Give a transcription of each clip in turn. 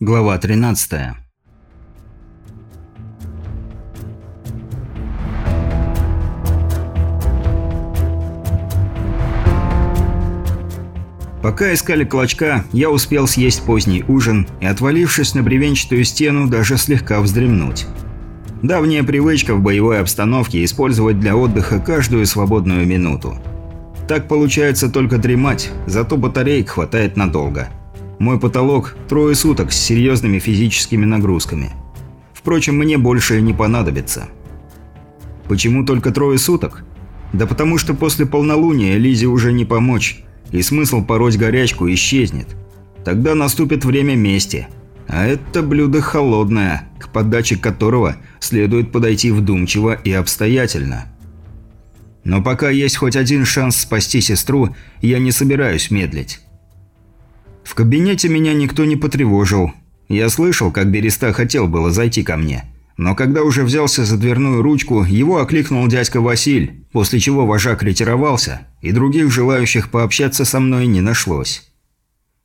Глава 13 Пока искали клочка, я успел съесть поздний ужин и, отвалившись на бревенчатую стену, даже слегка вздремнуть. Давняя привычка в боевой обстановке использовать для отдыха каждую свободную минуту. Так получается только дремать, зато батареек хватает надолго. Мой потолок – трое суток с серьезными физическими нагрузками. Впрочем, мне больше не понадобится. Почему только трое суток? Да потому что после полнолуния Лизе уже не помочь, и смысл пороть горячку исчезнет. Тогда наступит время мести – а это блюдо холодное, к подаче которого следует подойти вдумчиво и обстоятельно. Но пока есть хоть один шанс спасти сестру, я не собираюсь медлить. В кабинете меня никто не потревожил. Я слышал, как Береста хотел было зайти ко мне. Но когда уже взялся за дверную ручку, его окликнул дядька Василь, после чего вожак ретировался, и других желающих пообщаться со мной не нашлось.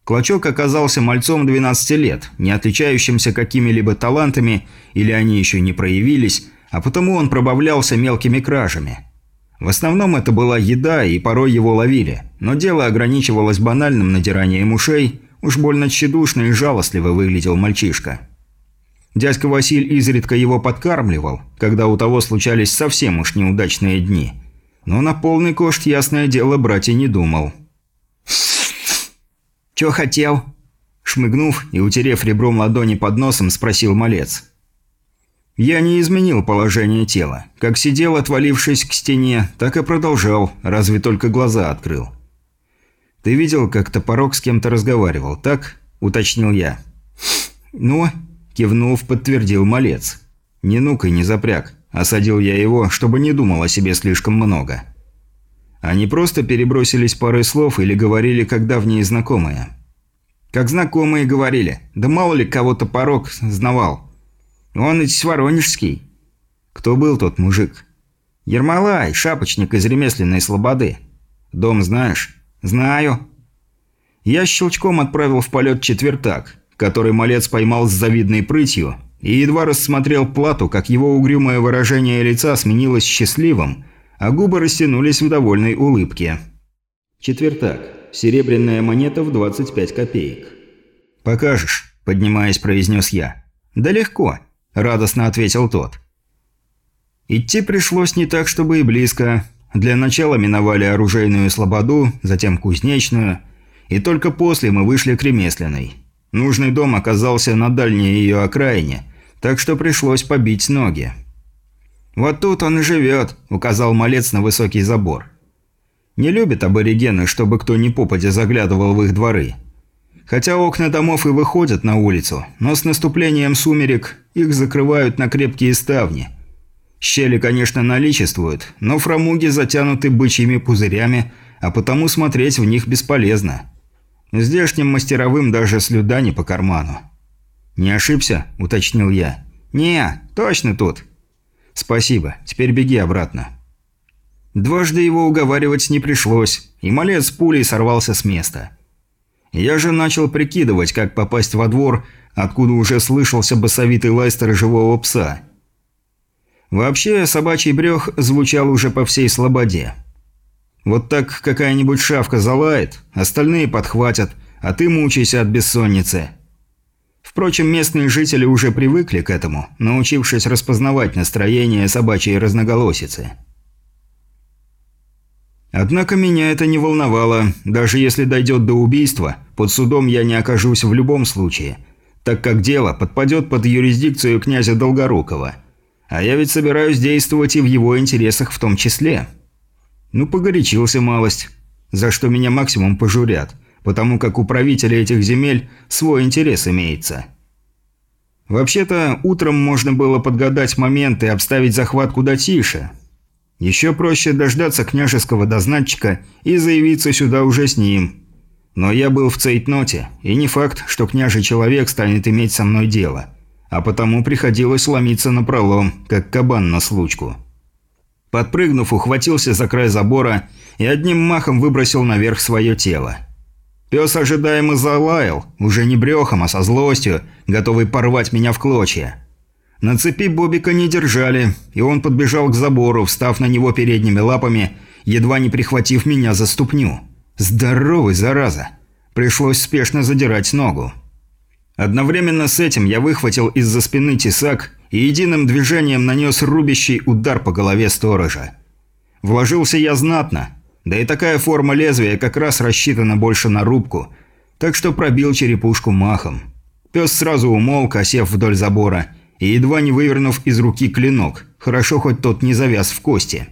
Клочок оказался мальцом 12 лет, не отличающимся какими-либо талантами, или они еще не проявились, а потому он пробавлялся мелкими кражами. В основном это была еда, и порой его ловили, но дело ограничивалось банальным надиранием ушей, уж больно тщедушно и жалостливо выглядел мальчишка. Дядька Василь изредка его подкармливал, когда у того случались совсем уж неудачные дни. Но на полный кошт, ясное дело, брать не думал. «Чё хотел?» Шмыгнув и утерев ребром ладони под носом, спросил малец. Я не изменил положение тела. Как сидел, отвалившись к стене, так и продолжал, разве только глаза открыл. «Ты видел, как топорок с кем-то разговаривал, так?» – уточнил я. «Ну?» – кивнув, подтвердил малец. «Не нукай, не запряг». Осадил я его, чтобы не думал о себе слишком много. Они просто перебросились парой слов или говорили как давние знакомые. Как знакомые говорили. Да мало ли кого-то порог знавал. Он ведь воронежский. Кто был тот мужик? Ермолай, шапочник из ремесленной слободы. Дом знаешь? Знаю. Я щелчком отправил в полет четвертак, который малец поймал с завидной прытью, и едва рассмотрел плату, как его угрюмое выражение лица сменилось счастливым – а губы растянулись в довольной улыбке. Четвертак. Серебряная монета в 25 копеек. «Покажешь», – поднимаясь, произнес я. «Да легко», – радостно ответил тот. Идти пришлось не так, чтобы и близко. Для начала миновали оружейную слободу, затем кузнечную, и только после мы вышли к ремесленной. Нужный дом оказался на дальней ее окраине, так что пришлось побить ноги. «Вот тут он и живет», – указал малец на высокий забор. Не любят аборигены, чтобы кто ни попадя заглядывал в их дворы. Хотя окна домов и выходят на улицу, но с наступлением сумерек их закрывают на крепкие ставни. Щели, конечно, наличествуют, но фрамуги затянуты бычьими пузырями, а потому смотреть в них бесполезно. Здешним мастеровым даже слюда не по карману. «Не ошибся?» – уточнил я. «Не, точно тут», «Спасибо. Теперь беги обратно». Дважды его уговаривать не пришлось, и малец пулей сорвался с места. Я же начал прикидывать, как попасть во двор, откуда уже слышался басовитый лай сторожевого пса. Вообще, собачий брех звучал уже по всей слободе. Вот так какая-нибудь шавка залает, остальные подхватят, а ты мучайся от бессонницы. Впрочем, местные жители уже привыкли к этому, научившись распознавать настроение собачьей разноголосицы. Однако меня это не волновало. Даже если дойдет до убийства, под судом я не окажусь в любом случае, так как дело подпадет под юрисдикцию князя Долгорукова. А я ведь собираюсь действовать и в его интересах в том числе. Ну, погорячился малость, за что меня максимум пожурят – потому как у правителя этих земель свой интерес имеется. Вообще-то, утром можно было подгадать момент и обставить захват куда тише. Еще проще дождаться княжеского дознатчика и заявиться сюда уже с ним. Но я был в цейтноте, и не факт, что княжий человек станет иметь со мной дело. А потому приходилось ломиться на пролом, как кабан на случку. Подпрыгнув, ухватился за край забора и одним махом выбросил наверх свое тело. Пес ожидаемо залаял, уже не брехом, а со злостью, готовый порвать меня в клочья. На цепи Бобика не держали, и он подбежал к забору, встав на него передними лапами, едва не прихватив меня за ступню. Здоровый, зараза! Пришлось спешно задирать ногу. Одновременно с этим я выхватил из-за спины тесак и единым движением нанес рубящий удар по голове сторожа. Вложился я знатно, да и такая форма лезвия как раз рассчитана больше на рубку, так что пробил черепушку махом. Пес сразу умолк, осев вдоль забора, и едва не вывернув из руки клинок, хорошо хоть тот не завяз в кости.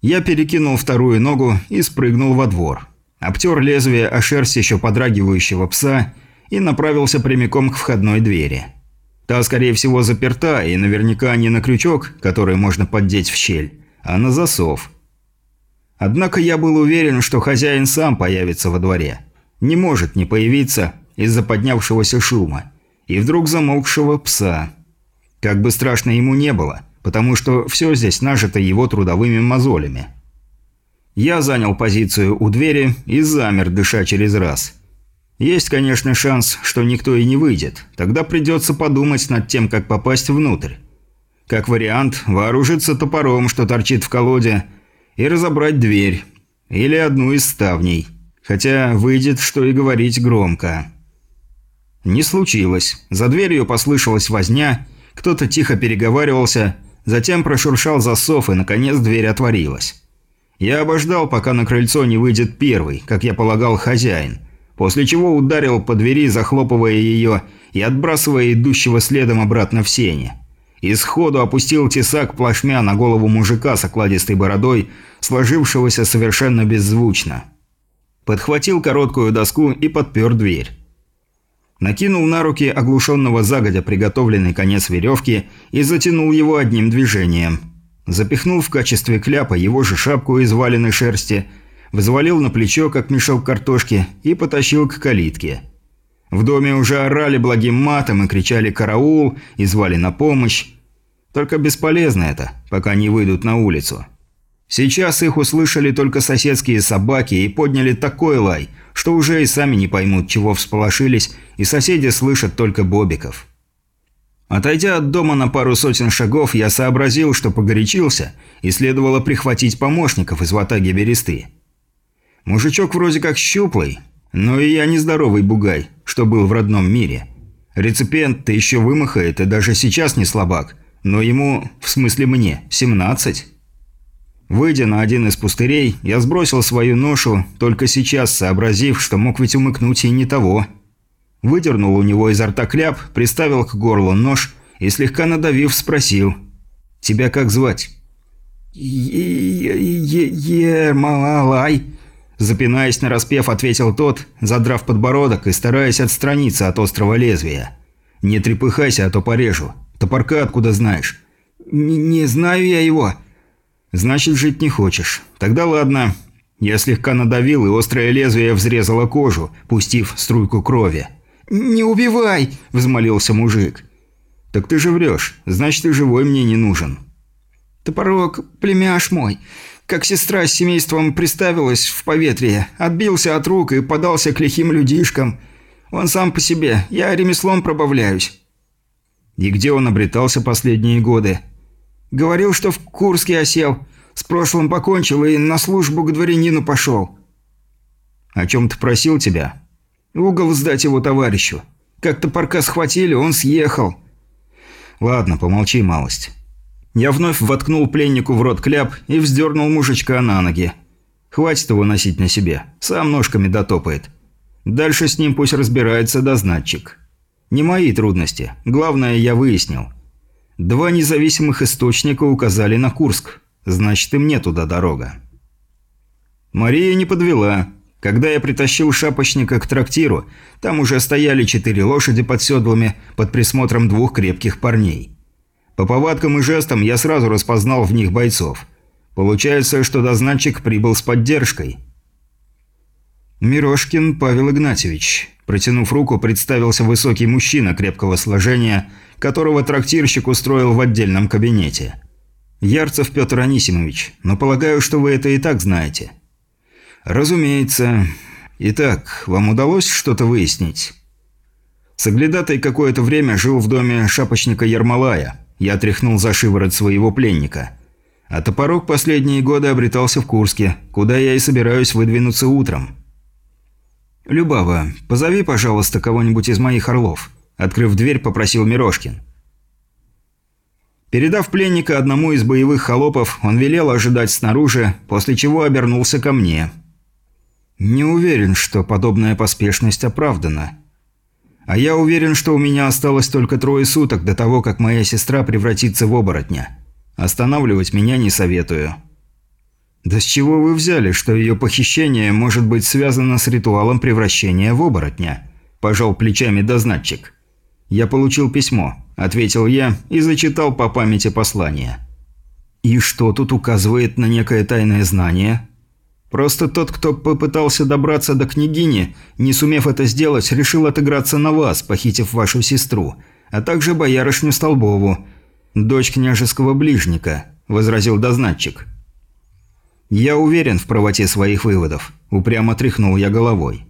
Я перекинул вторую ногу и спрыгнул во двор. Обтер лезвие о шерсть еще подрагивающего пса и направился прямиком к входной двери. Та, скорее всего, заперта и наверняка не на крючок, который можно поддеть в щель, а на засов – Однако я был уверен, что хозяин сам появится во дворе. Не может не появиться из-за поднявшегося шума и вдруг замолкшего пса. Как бы страшно ему не было, потому что все здесь нажито его трудовыми мозолями. Я занял позицию у двери и замер, дыша через раз. Есть, конечно, шанс, что никто и не выйдет. Тогда придется подумать над тем, как попасть внутрь. Как вариант, вооружиться топором, что торчит в колоде – и разобрать дверь. Или одну из ставней. Хотя выйдет, что и говорить громко. Не случилось. За дверью послышалась возня, кто-то тихо переговаривался, затем прошуршал засов, и, наконец, дверь отворилась. Я обождал, пока на крыльцо не выйдет первый, как я полагал, хозяин, после чего ударил по двери, захлопывая ее и отбрасывая идущего следом обратно в сене и сходу опустил тесак плашмя на голову мужика с окладистой бородой, сложившегося совершенно беззвучно. Подхватил короткую доску и подпер дверь. Накинул на руки оглушенного загодя приготовленный конец веревки и затянул его одним движением. Запихнул в качестве кляпа его же шапку из валеной шерсти, взвалил на плечо, как мешок картошки, и потащил к калитке. В доме уже орали благим матом и кричали «караул» и звали на помощь. Только бесполезно это, пока не выйдут на улицу. Сейчас их услышали только соседские собаки и подняли такой лай, что уже и сами не поймут, чего всполошились, и соседи слышат только бобиков. Отойдя от дома на пару сотен шагов, я сообразил, что погорячился, и следовало прихватить помощников из ватаги бересты. Мужичок вроде как щуплый, но и я нездоровый бугай, что был в родном мире. Реципиент-то еще вымахает и даже сейчас не слабак, но ему, в смысле мне, 17. Выйдя на один из пустырей, я сбросил свою ношу, только сейчас сообразив, что мог ведь умыкнуть и не того. Выдернул у него изо рта кляп, приставил к горлу нож и, слегка надавив, спросил. «Тебя как звать?» «Е-е-е-е-малалай», Запинаясь на распев, ответил тот, задрав подбородок и стараясь отстраниться от острого лезвия. «Не трепыхайся, а то порежу. Топорка откуда знаешь?» «Не знаю я его». «Значит, жить не хочешь. Тогда ладно». Я слегка надавил, и острое лезвие взрезало кожу, пустив струйку крови. «Не убивай!» – взмолился мужик. «Так ты же врешь. Значит, ты живой мне не нужен». «Топорок, племяш мой. Как сестра с семейством приставилась в поветрие, отбился от рук и подался к лихим людишкам. Он сам по себе, я ремеслом пробавляюсь». «И где он обретался последние годы?» «Говорил, что в Курске осел. С прошлым покончил и на службу к дворянину пошел». «О чем-то просил тебя?» «Угол сдать его товарищу. Как-то парка схватили, он съехал». «Ладно, помолчи малость. Я вновь воткнул пленнику в рот кляп и вздернул мужичка на ноги. Хватит его носить на себе, сам ножками дотопает. Дальше с ним пусть разбирается дознатчик. Не мои трудности, главное я выяснил. Два независимых источника указали на Курск, значит и мне туда дорога. Мария не подвела. Когда я притащил шапочника к трактиру, там уже стояли четыре лошади под седлами под присмотром двух крепких парней. По повадкам и жестам я сразу распознал в них бойцов. Получается, что дознатчик прибыл с поддержкой. «Мирошкин Павел Игнатьевич», протянув руку, представился высокий мужчина крепкого сложения, которого трактирщик устроил в отдельном кабинете. «Ярцев Петр Анисимович, но полагаю, что вы это и так знаете». «Разумеется. Итак, вам удалось что-то выяснить?» Соглядатай какое-то время жил в доме шапочника Ермолая. Я тряхнул за шиворот своего пленника. А топорок последние годы обретался в Курске, куда я и собираюсь выдвинуться утром. «Любава, позови, пожалуйста, кого-нибудь из моих орлов», – открыв дверь, попросил Мирошкин. Передав пленника одному из боевых холопов, он велел ожидать снаружи, после чего обернулся ко мне. «Не уверен, что подобная поспешность оправдана. А я уверен, что у меня осталось только трое суток до того, как моя сестра превратится в оборотня. Останавливать меня не советую». «Да с чего вы взяли, что ее похищение может быть связано с ритуалом превращения в оборотня?» – пожал плечами дознатчик. «Я получил письмо», – ответил я и зачитал по памяти послание. «И что тут указывает на некое тайное знание?» «Просто тот, кто попытался добраться до княгини, не сумев это сделать, решил отыграться на вас, похитив вашу сестру, а также боярышню Столбову, дочь княжеского ближника», – возразил дознатчик. «Я уверен в правоте своих выводов», – упрямо тряхнул я головой.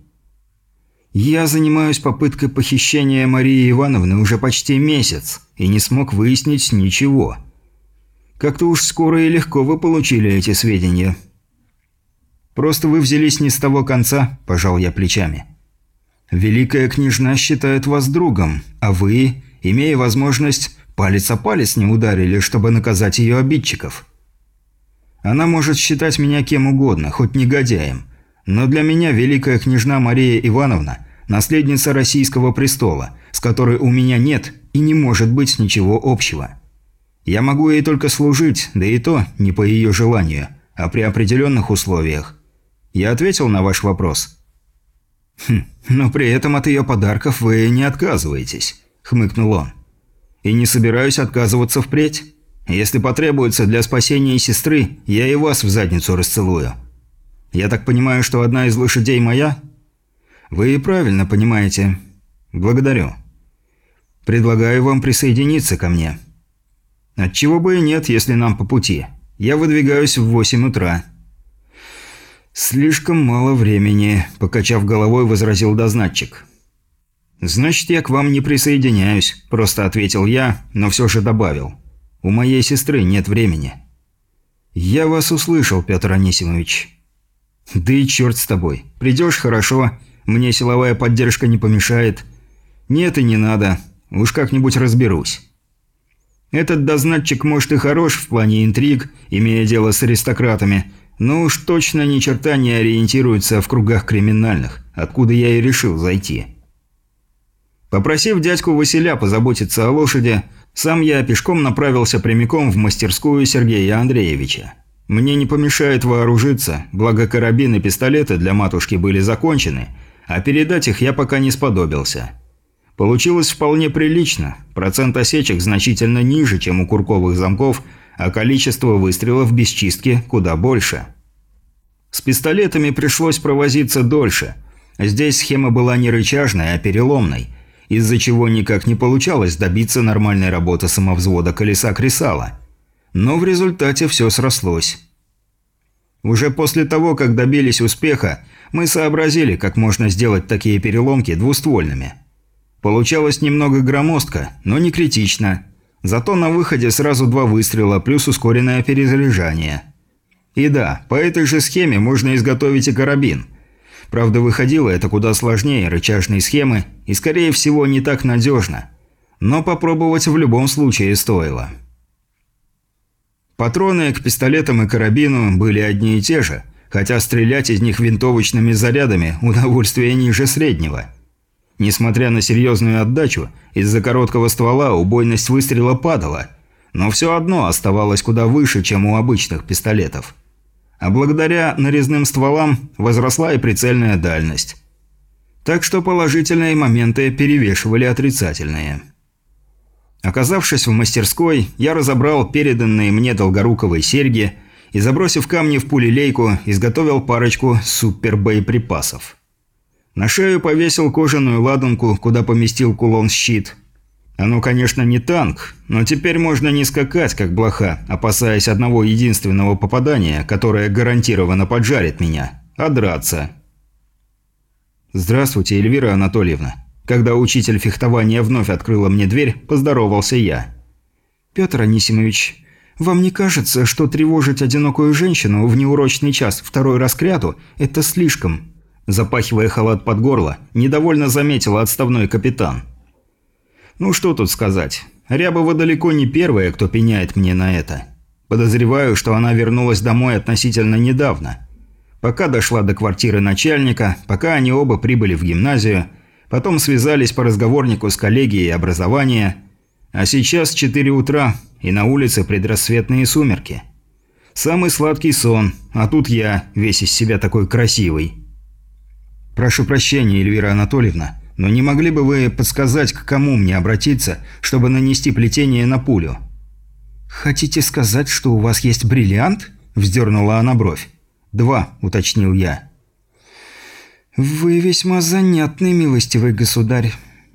«Я занимаюсь попыткой похищения Марии Ивановны уже почти месяц и не смог выяснить ничего. Как-то уж скоро и легко вы получили эти сведения». «Просто вы взялись не с того конца», – пожал я плечами. «Великая княжна считает вас другом, а вы, имея возможность, палец о палец не ударили, чтобы наказать ее обидчиков». Она может считать меня кем угодно, хоть негодяем. Но для меня великая княжна Мария Ивановна – наследница российского престола, с которой у меня нет и не может быть ничего общего. Я могу ей только служить, да и то не по ее желанию, а при определенных условиях. Я ответил на ваш вопрос. «Хм, но при этом от ее подарков вы не отказываетесь», – хмыкнул он. «И не собираюсь отказываться впредь». Если потребуется для спасения сестры, я и вас в задницу расцелую. Я так понимаю, что одна из лошадей моя? Вы правильно понимаете. Благодарю. Предлагаю вам присоединиться ко мне. Отчего бы и нет, если нам по пути. Я выдвигаюсь в 8 утра. Слишком мало времени, покачав головой, возразил дознатчик. Значит, я к вам не присоединяюсь, просто ответил я, но все же добавил. У моей сестры нет времени». «Я вас услышал, Петр Анисимович». «Да и черт с тобой. Придешь – хорошо. Мне силовая поддержка не помешает. Нет и не надо. Уж как-нибудь разберусь». Этот дознатчик, может, и хорош в плане интриг, имея дело с аристократами, но уж точно ни черта не ориентируется в кругах криминальных, откуда я и решил зайти. Попросив дядьку Василя позаботиться о лошади, сам я пешком направился прямиком в мастерскую Сергея Андреевича. Мне не помешает вооружиться, благо карабин и пистолеты для матушки были закончены, а передать их я пока не сподобился. Получилось вполне прилично, процент осечек значительно ниже, чем у курковых замков, а количество выстрелов без чистки куда больше. С пистолетами пришлось провозиться дольше. Здесь схема была не рычажной, а переломной – из-за чего никак не получалось добиться нормальной работы самовзвода колеса кресала. Но в результате все срослось. Уже после того, как добились успеха, мы сообразили, как можно сделать такие переломки двуствольными. Получалось немного громоздко, но не критично. Зато на выходе сразу два выстрела плюс ускоренное перезаряжание. И да, по этой же схеме можно изготовить и карабин – Правда, выходило это куда сложнее рычажной схемы и, скорее всего, не так надежно. Но попробовать в любом случае стоило. Патроны к пистолетам и карабину были одни и те же, хотя стрелять из них винтовочными зарядами – удовольствие ниже среднего. Несмотря на серьезную отдачу, из-за короткого ствола убойность выстрела падала, но все одно оставалось куда выше, чем у обычных пистолетов – а благодаря нарезным стволам возросла и прицельная дальность. Так что положительные моменты перевешивали отрицательные. Оказавшись в мастерской, я разобрал переданные мне долгоруковые серьги и, забросив камни в пулелейку, изготовил парочку супербоеприпасов. На шею повесил кожаную ладанку, куда поместил кулон-щит – оно, конечно, не танк, но теперь можно не скакать, как блоха, опасаясь одного единственного попадания, которое гарантированно поджарит меня, а драться. «Здравствуйте, Эльвира Анатольевна». Когда учитель фехтования вновь открыла мне дверь, поздоровался я. «Петр Анисимович, вам не кажется, что тревожить одинокую женщину в неурочный час второй раз кряду – это слишком?» Запахивая халат под горло, недовольно заметил отставной капитан. «Ну что тут сказать. Рябова далеко не первая, кто пеняет мне на это. Подозреваю, что она вернулась домой относительно недавно. Пока дошла до квартиры начальника, пока они оба прибыли в гимназию, потом связались по разговорнику с коллегией образования, а сейчас 4 утра, и на улице предрассветные сумерки. Самый сладкий сон, а тут я, весь из себя такой красивый. Прошу прощения, Эльвира Анатольевна, но не могли бы вы подсказать, к кому мне обратиться, чтобы нанести плетение на пулю? «Хотите сказать, что у вас есть бриллиант?» – вздернула она бровь. «Два», – уточнил я. «Вы весьма занятный, милостивый государь.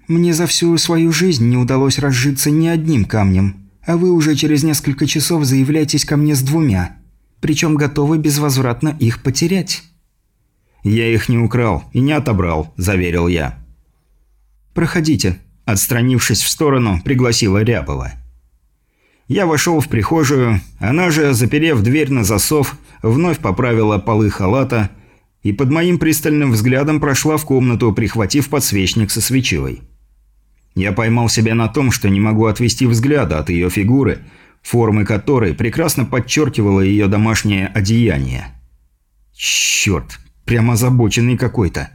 Мне за всю свою жизнь не удалось разжиться ни одним камнем, а вы уже через несколько часов заявляетесь ко мне с двумя, причем готовы безвозвратно их потерять». «Я их не украл и не отобрал», – заверил я. «Проходите», – отстранившись в сторону, пригласила Рябова. Я вошел в прихожую, она же, заперев дверь на засов, вновь поправила полы халата и под моим пристальным взглядом прошла в комнату, прихватив подсвечник со свечой. Я поймал себя на том, что не могу отвести взгляда от ее фигуры, формы которой прекрасно подчеркивало ее домашнее одеяние. Черт, прямо озабоченный какой-то.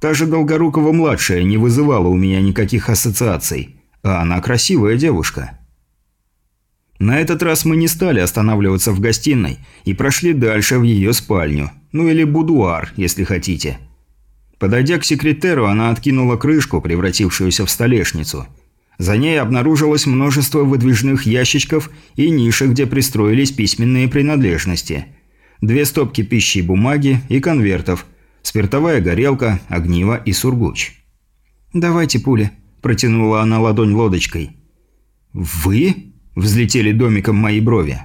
Та же Долгорукова-младшая не вызывала у меня никаких ассоциаций, а она красивая девушка. На этот раз мы не стали останавливаться в гостиной и прошли дальше в ее спальню, ну или будуар, если хотите. Подойдя к секретеру, она откинула крышку, превратившуюся в столешницу. За ней обнаружилось множество выдвижных ящичков и ниши, где пристроились письменные принадлежности. Две стопки пищи и бумаги и конвертов, спиртовая горелка, огниво и сургуч. «Давайте пули», – протянула она ладонь лодочкой. «Вы?» Взлетели домиком мои брови.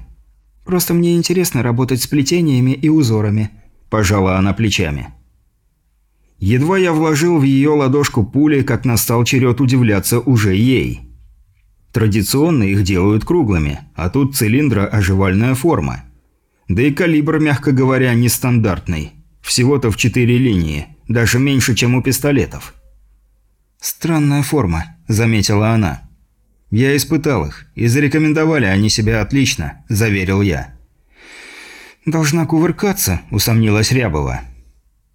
«Просто мне интересно работать с плетениями и узорами», – пожала она плечами. Едва я вложил в ее ладошку пули, как настал черед удивляться уже ей. Традиционно их делают круглыми, а тут цилиндра оживальная форма. Да и калибр, мягко говоря, нестандартный. Всего-то в четыре линии, даже меньше, чем у пистолетов. «Странная форма», – заметила она. «Я испытал их, и зарекомендовали они себя отлично», – заверил я. «Должна кувыркаться», – усомнилась Рябова.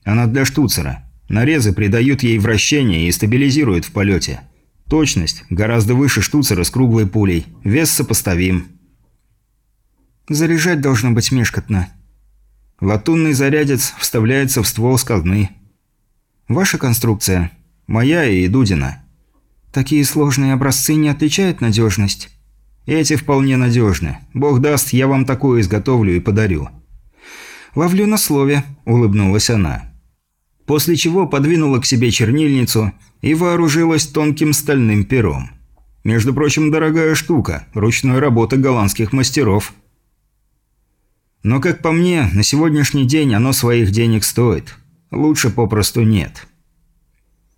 «Она для штуцера. Нарезы придают ей вращение и стабилизируют в полете. Точность гораздо выше штуцера с круглой пулей. Вес сопоставим». «Заряжать должно быть мешкотно». Латунный зарядец вставляется в ствол с. «Ваша конструкция?» «Моя и Дудина». Такие сложные образцы не отличают надежность? Эти вполне надежны. Бог даст, я вам такое изготовлю и подарю. Ловлю на слове, улыбнулась она. После чего подвинула к себе чернильницу и вооружилась тонким стальным пером. Между прочим, дорогая штука, ручной работы голландских мастеров. Но, как по мне, на сегодняшний день оно своих денег стоит. Лучше попросту нет.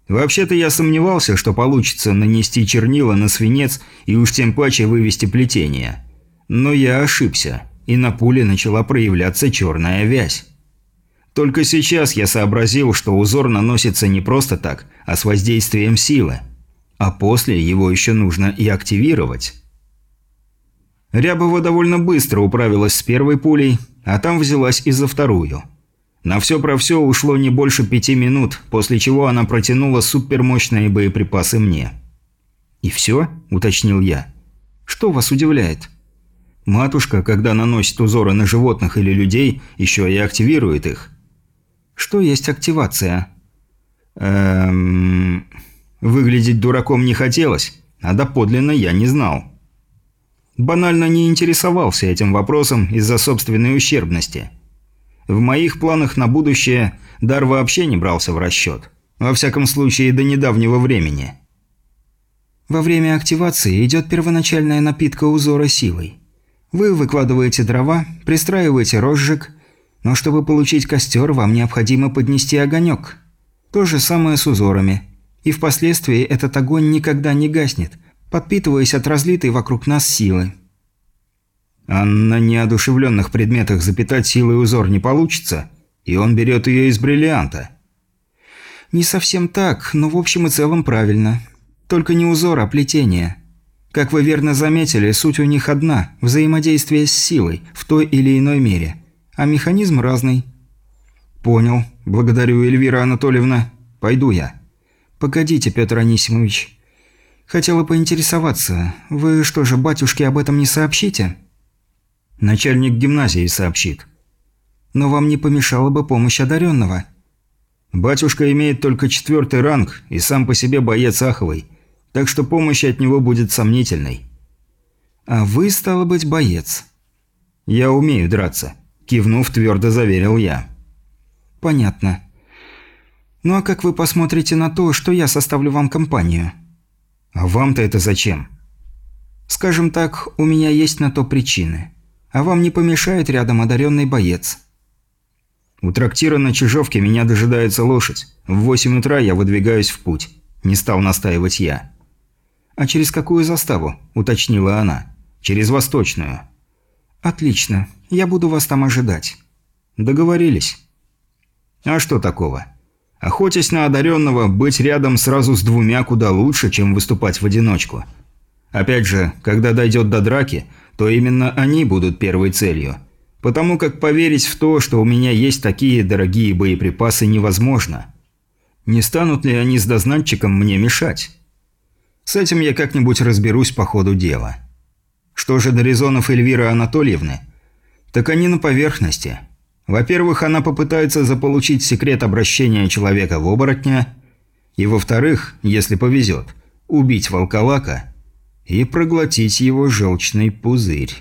Вообще-то я сомневался, что получится нанести чернила на свинец и уж тем паче вывести плетение. Но я ошибся, и на пуле начала проявляться черная вязь. Только сейчас я сообразил, что узор наносится не просто так, а с воздействием силы. А после его еще нужно и активировать. Рябова довольно быстро управилась с первой пулей, а там взялась и за вторую – на все про все ушло не больше пяти минут, после чего она протянула супермощные боеприпасы мне. «И все?» – уточнил я. «Что вас удивляет?» «Матушка, когда наносит узоры на животных или людей, еще и активирует их». «Что есть активация?» «Эм...» Выглядеть дураком не хотелось, а доподлинно я не знал. Банально не интересовался этим вопросом из-за собственной ущербности – в моих планах на будущее дар вообще не брался в расчет. Во всяком случае, до недавнего времени. Во время активации идет первоначальная напитка узора силой. Вы выкладываете дрова, пристраиваете розжиг, но чтобы получить костер, вам необходимо поднести огонек. То же самое с узорами. И впоследствии этот огонь никогда не гаснет, подпитываясь от разлитой вокруг нас силы. А на неодушевленных предметах запитать силой узор не получится, и он берет ее из бриллианта. Не совсем так, но в общем и целом правильно. Только не узор, а плетение. Как вы верно заметили, суть у них одна – взаимодействие с силой в той или иной мере. А механизм разный. «Понял. Благодарю, Эльвира Анатольевна. Пойду я». «Погодите, Петр Анисимович. Хотела поинтересоваться. Вы что же, батюшке об этом не сообщите?» Начальник гимназии сообщит. Но вам не помешала бы помощь одаренного. Батюшка имеет только четвертый ранг и сам по себе боец Аховый, так что помощь от него будет сомнительной. А вы, стало быть, боец. Я умею драться, кивнув, твердо заверил я. Понятно. Ну а как вы посмотрите на то, что я составлю вам компанию? А вам-то это зачем? Скажем так, у меня есть на то причины. А вам не помешает рядом одаренный боец. У трактира на Чижовке меня дожидается лошадь. В восемь утра я выдвигаюсь в путь. Не стал настаивать я. «А через какую заставу?» – уточнила она. «Через Восточную». «Отлично. Я буду вас там ожидать». «Договорились». «А что такого?» Охотясь на одаренного, быть рядом сразу с двумя куда лучше, чем выступать в одиночку. Опять же, когда дойдет до драки, то именно они будут первой целью. Потому как поверить в то, что у меня есть такие дорогие боеприпасы, невозможно. Не станут ли они с дознатчиком мне мешать? С этим я как-нибудь разберусь по ходу дела. Что же до резонов Эльвиры Анатольевны? Так они на поверхности. Во-первых, она попытается заполучить секрет обращения человека в оборотня, и во-вторых, если повезет, убить волколака – и проглотить его желчный пузырь.